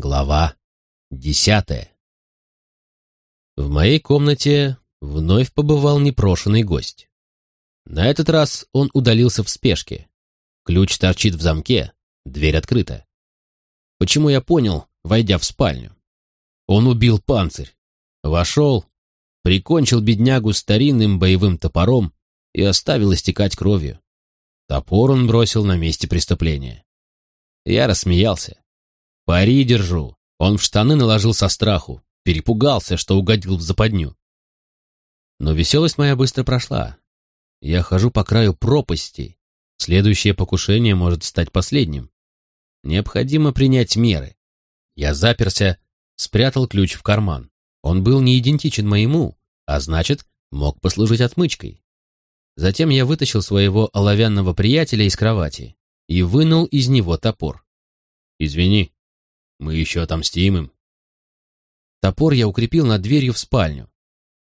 Глава десятая В моей комнате вновь побывал непрошенный гость. На этот раз он удалился в спешке. Ключ торчит в замке, дверь открыта. Почему я понял, войдя в спальню? Он убил панцирь, вошел, прикончил беднягу старинным боевым топором и оставил истекать кровью. Топор он бросил на месте преступления. Я рассмеялся. Пари держу. Он в штаны наложил со страху, перепугался, что угодил в западню. Но веселость моя быстро прошла. Я хожу по краю пропасти. Следующее покушение может стать последним. Необходимо принять меры. Я заперся, спрятал ключ в карман. Он был не идентичен моему, а значит, мог послужить отмычкой. Затем я вытащил своего оловянного приятеля из кровати и вынул из него топор. «Извини, мы еще отомстим им». Топор я укрепил над дверью в спальню.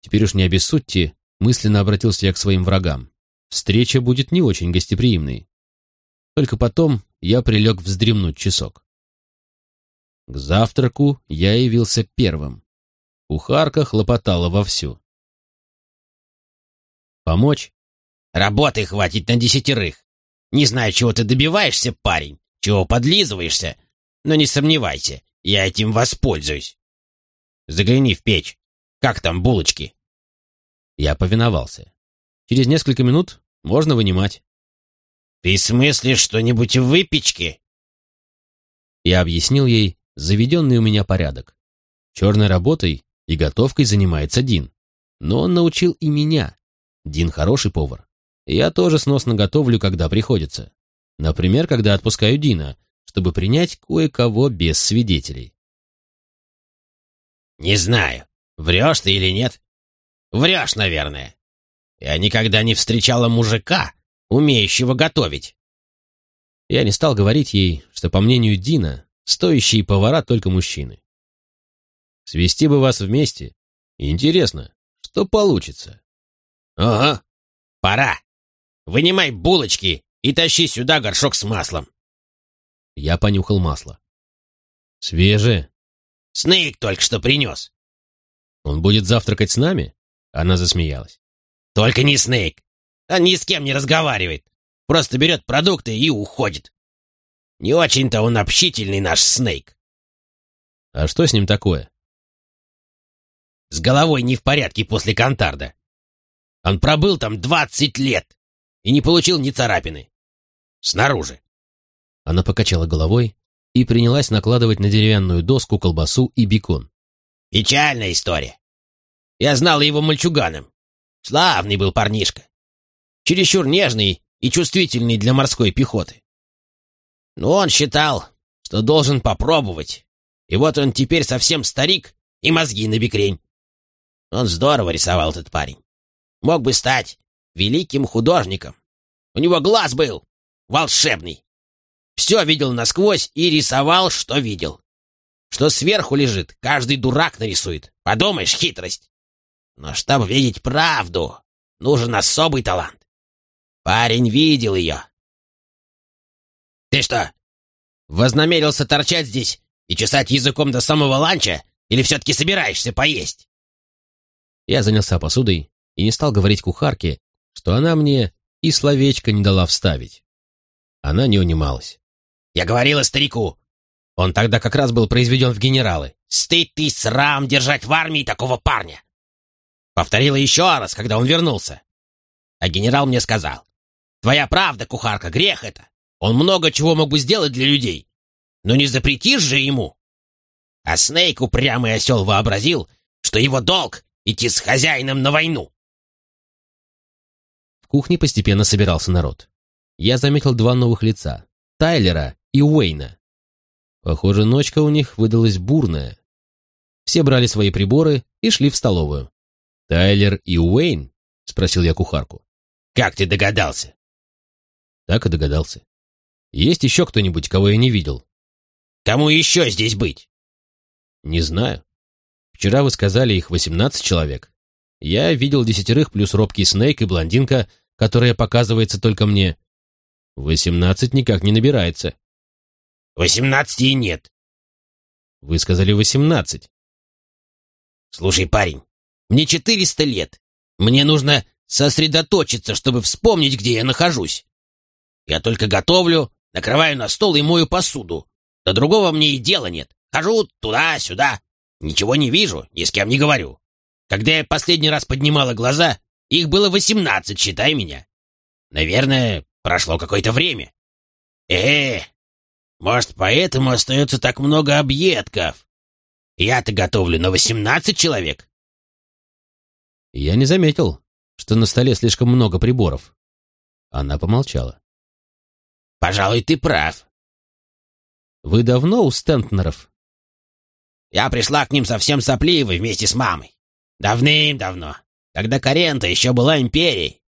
Теперь уж не обессудьте, мысленно обратился я к своим врагам. Встреча будет не очень гостеприимной. Только потом я прилег вздремнуть часок. К завтраку я явился первым. Кухарка хлопотала вовсю. «Помочь?» «Работы хватит на десятерых. Не знаю, чего ты добиваешься, парень, чего подлизываешься, но не сомневайся, я этим воспользуюсь. Загляни в печь. Как там булочки?» Я повиновался. Через несколько минут можно вынимать. «Ты смыслишь что-нибудь в выпечке?» Я объяснил ей заведенный у меня порядок. Черной работой и готовкой занимается Дин. Но он научил и меня. Дин хороший повар. Я тоже сносно готовлю, когда приходится. Например, когда отпускаю Дина, чтобы принять кое-кого без свидетелей. «Не знаю, врешь ты или нет?» «Врешь, наверное. Я никогда не встречала мужика, умеющего готовить». Я не стал говорить ей, что, по мнению Дина, стоящие повара только мужчины. Свести бы вас вместе. Интересно, что получится? Ага, пора. Вынимай булочки и тащи сюда горшок с маслом. Я понюхал масло. Свежее. Снейк только что принес. Он будет завтракать с нами? Она засмеялась. Только не Снейк. Он ни с кем не разговаривает. Просто берет продукты и уходит. Не очень-то он общительный наш Снейк. А что с ним такое? С головой не в порядке после Кантарда. Он пробыл там двадцать лет и не получил ни царапины. Снаружи. Она покачала головой и принялась накладывать на деревянную доску колбасу и бекон. Печальная история. Я знал его мальчуганом. Славный был парнишка. Чересчур нежный и чувствительный для морской пехоты. Но он считал, что должен попробовать. И вот он теперь совсем старик и мозги на бекрень. Он здорово рисовал этот парень. Мог бы стать великим художником. У него глаз был волшебный. Все видел насквозь и рисовал, что видел. Что сверху лежит, каждый дурак нарисует. Подумаешь, хитрость. Но чтобы видеть правду, нужен особый талант. Парень видел ее. Ты что, вознамерился торчать здесь и чесать языком до самого ланча, или все-таки собираешься поесть? Я занялся посудой и не стал говорить кухарке, что она мне и словечко не дала вставить. Она не унималась. «Я говорила старику. Он тогда как раз был произведен в генералы. Стыд ты срам держать в армии такого парня!» Повторила еще раз, когда он вернулся. А генерал мне сказал. «Твоя правда, кухарка, грех это. Он много чего мог бы сделать для людей. Но не запретишь же ему!» А Снейк упрямый осел вообразил, что его долг идти с хозяином на войну. В кухне постепенно собирался народ. Я заметил два новых лица — Тайлера и Уэйна. Похоже, ночка у них выдалась бурная. Все брали свои приборы и шли в столовую. «Тайлер и Уэйн?» — спросил я кухарку. «Как ты догадался?» Так и догадался. «Есть еще кто-нибудь, кого я не видел?» «Кому еще здесь быть?» «Не знаю. Вчера вы сказали их восемнадцать человек. Я видел десятерых плюс робкий Снейк и блондинка, которая показывается только мне. Восемнадцать никак не набирается. Восемнадцати нет. Вы сказали восемнадцать. Слушай, парень, мне четыреста лет. Мне нужно сосредоточиться, чтобы вспомнить, где я нахожусь. Я только готовлю, накрываю на стол и мою посуду. До другого мне и дела нет. Хожу туда-сюда, ничего не вижу, ни с кем не говорю. Когда я последний раз поднимала глаза, их было восемнадцать, считай меня. Наверное, прошло какое-то время. Э, может, поэтому остается так много объедков. Я-то готовлю на восемнадцать человек. Я не заметил, что на столе слишком много приборов. Она помолчала. Пожалуй, ты прав. Вы давно у Стентнеров? Я пришла к ним совсем сопливой вместе с мамой. Давным-давно, когда Карента еще была империей.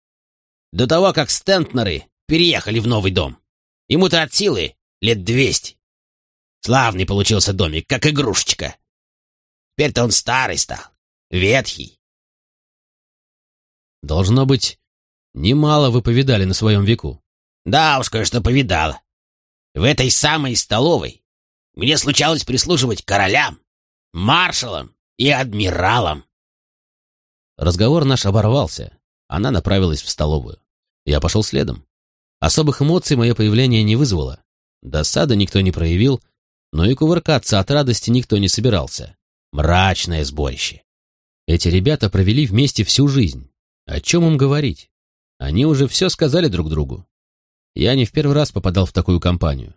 До того, как Стентнеры переехали в новый дом. Ему-то от силы лет двести. Славный получился домик, как игрушечка. Теперь-то он старый стал, ветхий. Должно быть, немало вы повидали на своем веку. Да уж, кое-что повидала. В этой самой столовой мне случалось прислуживать королям, маршалам и адмиралам. Разговор наш оборвался. Она направилась в столовую. Я пошел следом. Особых эмоций мое появление не вызвало. Досады никто не проявил, но и кувыркаться от радости никто не собирался. Мрачное сборище. Эти ребята провели вместе всю жизнь. О чем им говорить? Они уже все сказали друг другу. Я не в первый раз попадал в такую компанию.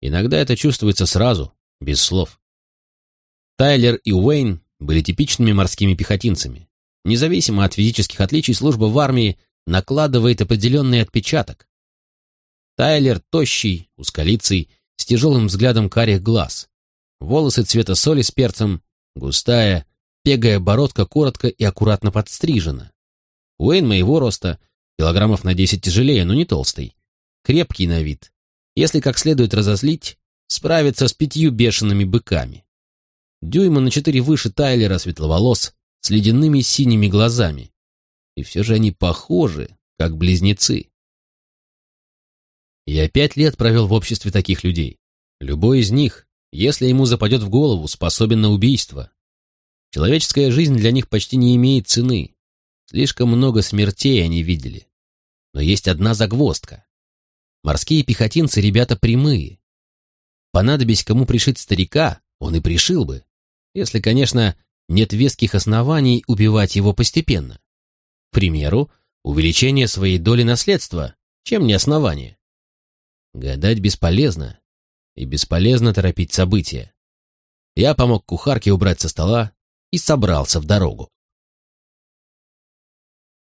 Иногда это чувствуется сразу, без слов. Тайлер и Уэйн были типичными морскими пехотинцами. Независимо от физических отличий, служба в армии накладывает определенный отпечаток. Тайлер тощий, узколицый, с тяжелым взглядом карих глаз. Волосы цвета соли с перцем, густая, пегая бородка коротко и аккуратно подстрижена. Уэйн моего роста, килограммов на десять тяжелее, но не толстый. Крепкий на вид. Если как следует разозлить, справится с пятью бешеными быками. Дюйма на четыре выше Тайлера светловолос, с ледяными синими глазами. И все же они похожи, как близнецы. Я пять лет провел в обществе таких людей. Любой из них, если ему западет в голову, способен на убийство. Человеческая жизнь для них почти не имеет цены. Слишком много смертей они видели. Но есть одна загвоздка. Морские пехотинцы — ребята прямые. Понадобись кому пришить старика, он и пришил бы. Если, конечно, нет веских оснований убивать его постепенно. К примеру, увеличение своей доли наследства, чем не основание. Гадать бесполезно, и бесполезно торопить события. Я помог кухарке убрать со стола и собрался в дорогу.